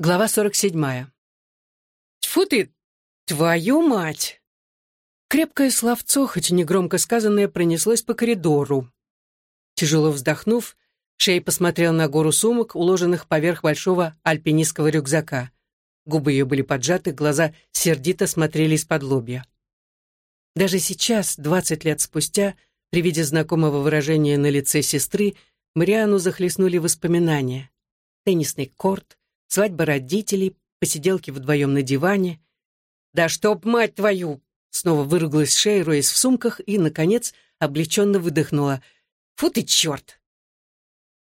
Глава 47. Тьфу ты, твою мать! Крепкое словцо, хоть и негромко сказанное, пронеслось по коридору. Тяжело вздохнув, Шей посмотрел на гору сумок, уложенных поверх большого альпинистского рюкзака. Губы ее были поджаты, глаза сердито смотрели из-под лобья. Даже сейчас, двадцать лет спустя, при виде знакомого выражения на лице сестры, Мариану захлестнули воспоминания. Теннисный корт — свадьба родителей, посиделки вдвоем на диване. «Да чтоб, мать твою!» Снова выругалась Шейру из в сумках и, наконец, облегченно выдохнула. «Фу ты, черт!»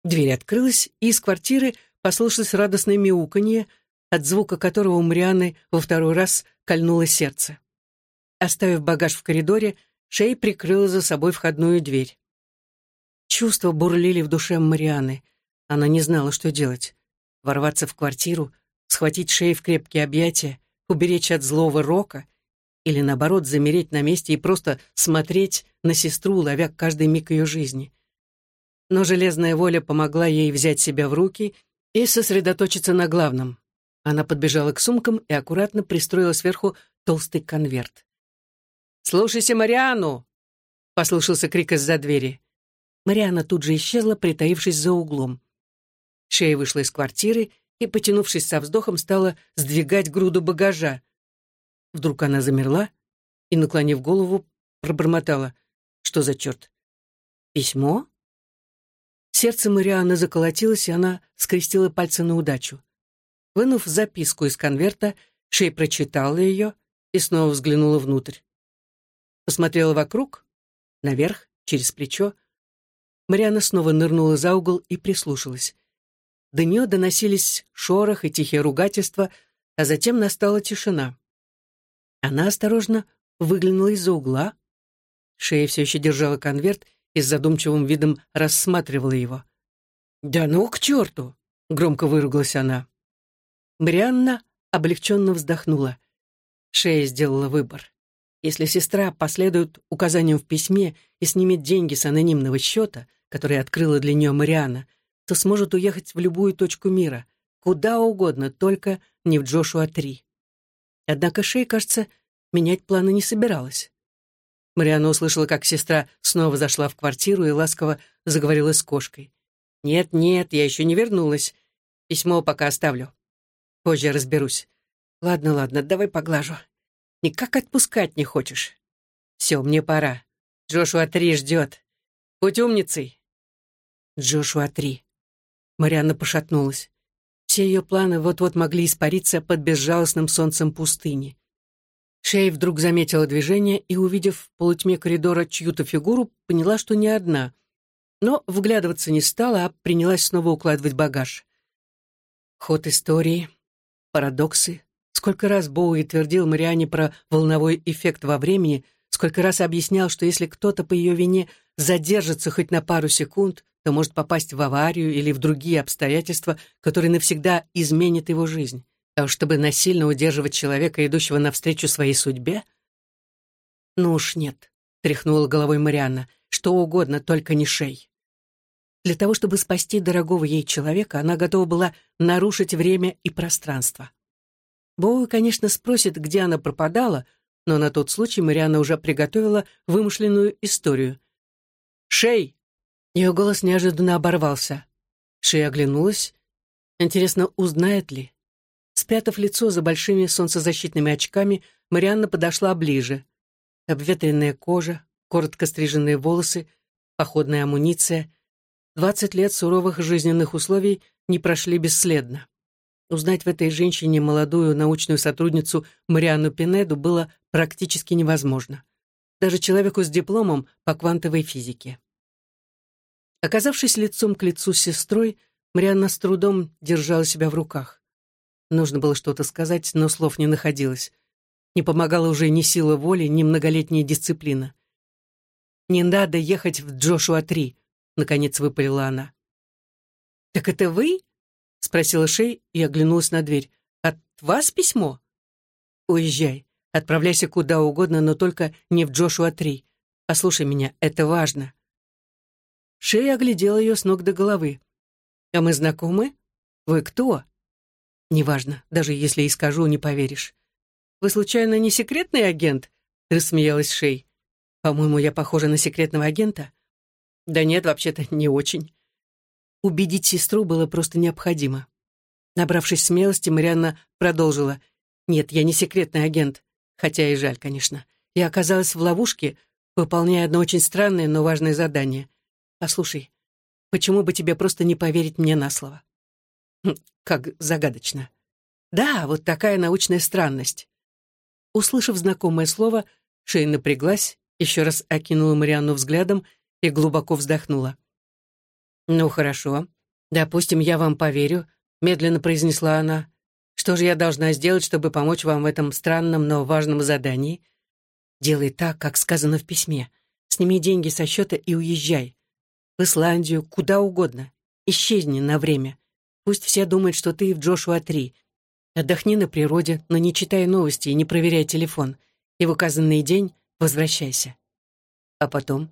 Дверь открылась, и из квартиры послышалось радостное мяуканье, от звука которого у Марианы во второй раз кольнуло сердце. Оставив багаж в коридоре, Шей прикрыла за собой входную дверь. Чувства бурлили в душе Марианы. Она не знала, что делать ворваться в квартиру, схватить шею в крепкие объятия, уберечь от злого рока или, наоборот, замереть на месте и просто смотреть на сестру, ловя каждый миг ее жизни. Но железная воля помогла ей взять себя в руки и сосредоточиться на главном. Она подбежала к сумкам и аккуратно пристроила сверху толстый конверт. «Слушайся Мариану!» — послышался крик из-за двери. Мариана тут же исчезла, притаившись за углом. Шея вышла из квартиры и, потянувшись со вздохом, стала сдвигать груду багажа. Вдруг она замерла и, наклонив голову, пробормотала. Что за черт? Письмо? Сердце Марианы заколотилось, и она скрестила пальцы на удачу. Вынув записку из конверта, Шей прочитала ее и снова взглянула внутрь. Посмотрела вокруг, наверх, через плечо. Мариана снова нырнула за угол и прислушалась. До нее доносились шорох и тихие ругательства, а затем настала тишина. Она осторожно выглянула из-за угла. Шея все еще держала конверт и с задумчивым видом рассматривала его. «Да ну к черту!» — громко выругалась она. Брианна облегченно вздохнула. Шея сделала выбор. Если сестра последует указаниям в письме и снимет деньги с анонимного счета, который открыла для нее Марианна, то сможет уехать в любую точку мира, куда угодно, только не в Джошуа-3. Однако Шей, кажется, менять планы не собиралась. Мариана услышала, как сестра снова зашла в квартиру и ласково заговорила с кошкой. «Нет, нет, я еще не вернулась. Письмо пока оставлю. Позже разберусь. Ладно, ладно, давай поглажу. Никак отпускать не хочешь. Все, мне пора. Джошуа 3 ждет. Будь умницей». Джошуа 3. Марианна пошатнулась. Все ее планы вот-вот могли испариться под безжалостным солнцем пустыни. Шей вдруг заметила движение и, увидев в полутьме коридора чью-то фигуру, поняла, что не одна. Но вглядываться не стала, а принялась снова укладывать багаж. Ход истории, парадоксы. Сколько раз Боуи твердил Мариане про волновой эффект во времени, сколько раз объяснял, что если кто-то по ее вине задержится хоть на пару секунд, то может попасть в аварию или в другие обстоятельства, которые навсегда изменят его жизнь. А чтобы насильно удерживать человека, идущего навстречу своей судьбе? Ну уж нет, тряхнула головой Марианна, что угодно, только не шей. Для того, чтобы спасти дорогого ей человека, она готова была нарушить время и пространство. Боуи, конечно, спросит, где она пропадала, но на тот случай Марианна уже приготовила вымышленную историю. «Шей!» Ее голос неожиданно оборвался. Шея оглянулась. Интересно, узнает ли? Спрятав лицо за большими солнцезащитными очками, Марианна подошла ближе. Обветренная кожа, коротко стриженные волосы, походная амуниция. Двадцать лет суровых жизненных условий не прошли бесследно. Узнать в этой женщине молодую научную сотрудницу Марианну Пинеду было практически невозможно. Даже человеку с дипломом по квантовой физике. Оказавшись лицом к лицу с сестрой, Марианна с трудом держала себя в руках. Нужно было что-то сказать, но слов не находилось. Не помогала уже ни сила воли, ни многолетняя дисциплина. «Не надо ехать в Джошуа-3», — наконец выпалила она. «Так это вы?» — спросила Шей и оглянулась на дверь. «От вас письмо?» «Уезжай. Отправляйся куда угодно, но только не в Джошуа-3. Послушай меня, это важно». Шея оглядела ее с ног до головы. «А мы знакомы? Вы кто?» «Неважно, даже если и скажу, не поверишь». «Вы, случайно, не секретный агент?» — рассмеялась Шей. «По-моему, я похожа на секретного агента?» «Да нет, вообще-то не очень». Убедить сестру было просто необходимо. Набравшись смелости, Марианна продолжила. «Нет, я не секретный агент, хотя и жаль, конечно. Я оказалась в ловушке, выполняя одно очень странное, но важное задание. Послушай, почему бы тебе просто не поверить мне на слово?» хм, «Как загадочно». «Да, вот такая научная странность». Услышав знакомое слово, Шей напряглась, еще раз окинула Марианну взглядом и глубоко вздохнула. «Ну, хорошо. Допустим, я вам поверю, медленно произнесла она. Что же я должна сделать, чтобы помочь вам в этом странном, но важном задании? Делай так, как сказано в письме. Сними деньги со счета и уезжай. В Исландию, куда угодно. Исчезни на время. Пусть все думают, что ты в Джошуа-3. Отдохни на природе, но не читай новости и не проверяй телефон. И в указанный день возвращайся. А потом?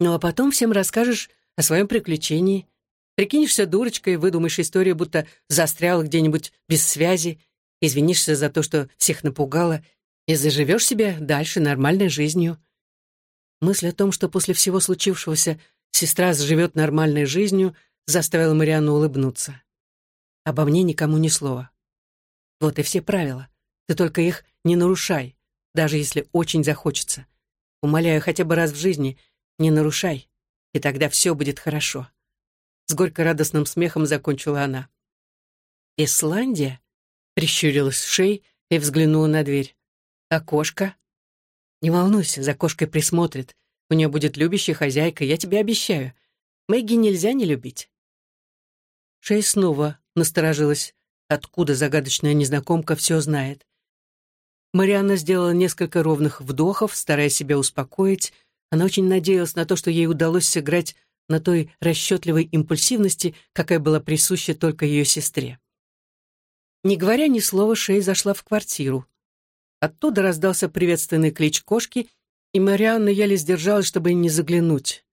Ну, а потом всем расскажешь о своем приключении, Прикинешься дурочкой, выдумаешь историю, будто застрял где-нибудь без связи, извинишься за то, что всех напугала, и заживешь себе дальше нормальной жизнью. Мысль о том, что после всего случившегося сестра заживет нормальной жизнью, заставила Марианну улыбнуться. Обо мне никому ни слова. Вот и все правила. Ты только их не нарушай, даже если очень захочется. Умоляю, хотя бы раз в жизни не нарушай, и тогда все будет хорошо. С горько-радостным смехом закончила она. «Исландия?» — прищурилась шей и взглянула на дверь. «А кошка?» «Не волнуйся, за кошкой присмотрит. У нее будет любящая хозяйка, я тебе обещаю. Мэгги нельзя не любить». Шей снова насторожилась. Откуда загадочная незнакомка все знает? Марианна сделала несколько ровных вдохов, стараясь себя успокоить. Она очень надеялась на то, что ей удалось сыграть на той расчетливой импульсивности, какая была присуща только ее сестре. Не говоря ни слова, Шей зашла в квартиру. Оттуда раздался приветственный клич кошки, и Марианна еле сдержалась, чтобы не заглянуть.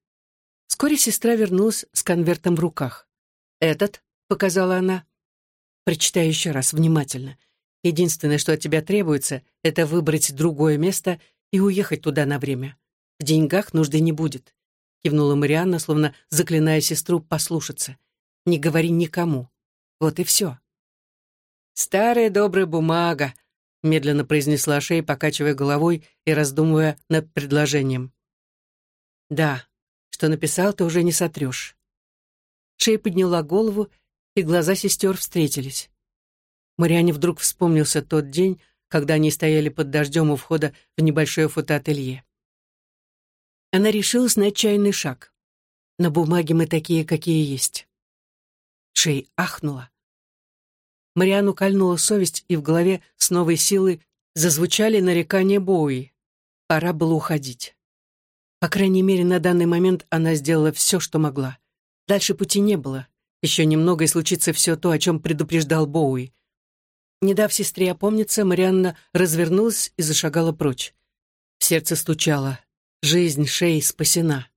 Вскоре сестра вернулась с конвертом в руках. «Этот», — показала она, — «прочитай еще раз внимательно. Единственное, что от тебя требуется, это выбрать другое место и уехать туда на время. В деньгах нужды не будет кивнула Марианна, словно заклиная сестру послушаться. «Не говори никому. Вот и все». «Старая добрая бумага», — медленно произнесла Шей, покачивая головой и раздумывая над предложением. «Да, что написал, ты уже не сотрешь». Шей подняла голову, и глаза сестер встретились. Мариане вдруг вспомнился тот день, когда они стояли под дождем у входа в небольшое фотоателье. Она решилась на отчаянный шаг. На бумаге мы такие, какие есть. Шей ахнула. Мариану кольнула совесть, и в голове с новой силой зазвучали нарекания Боуи. Пора было уходить. По крайней мере, на данный момент она сделала все, что могла. Дальше пути не было. Еще немного и случится все то, о чем предупреждал Боуи. Не дав сестре опомниться, Марианна развернулась и зашагала прочь. Сердце стучало. Жизнь Шей спасена.